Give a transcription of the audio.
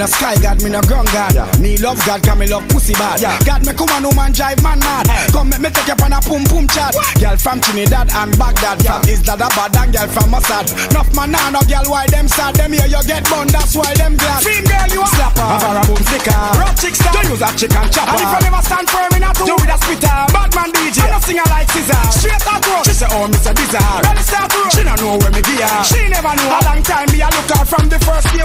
no sky god, me no ground god. Me love God, 'cause me love pussy bad. God, me come on, woman drive man mad. Come make me take you on a pum pum chat. Girl from Trinidad and Baghdad, from Isla bad and girl from Mossad. Enough man nah no girl why them sad, them here you get bun, that's why them glad. Film girl you a slapper, have a boom flicker. Rock chick star, you use a chicken chopper. And if you never stand firm in a two, do with a spitter. Bad man DJ, I no singer like scissor. Straight across, she say oh Mr. Dizzard. Ready start roll, she no know where me gear. She never know a long time me a look out from the first day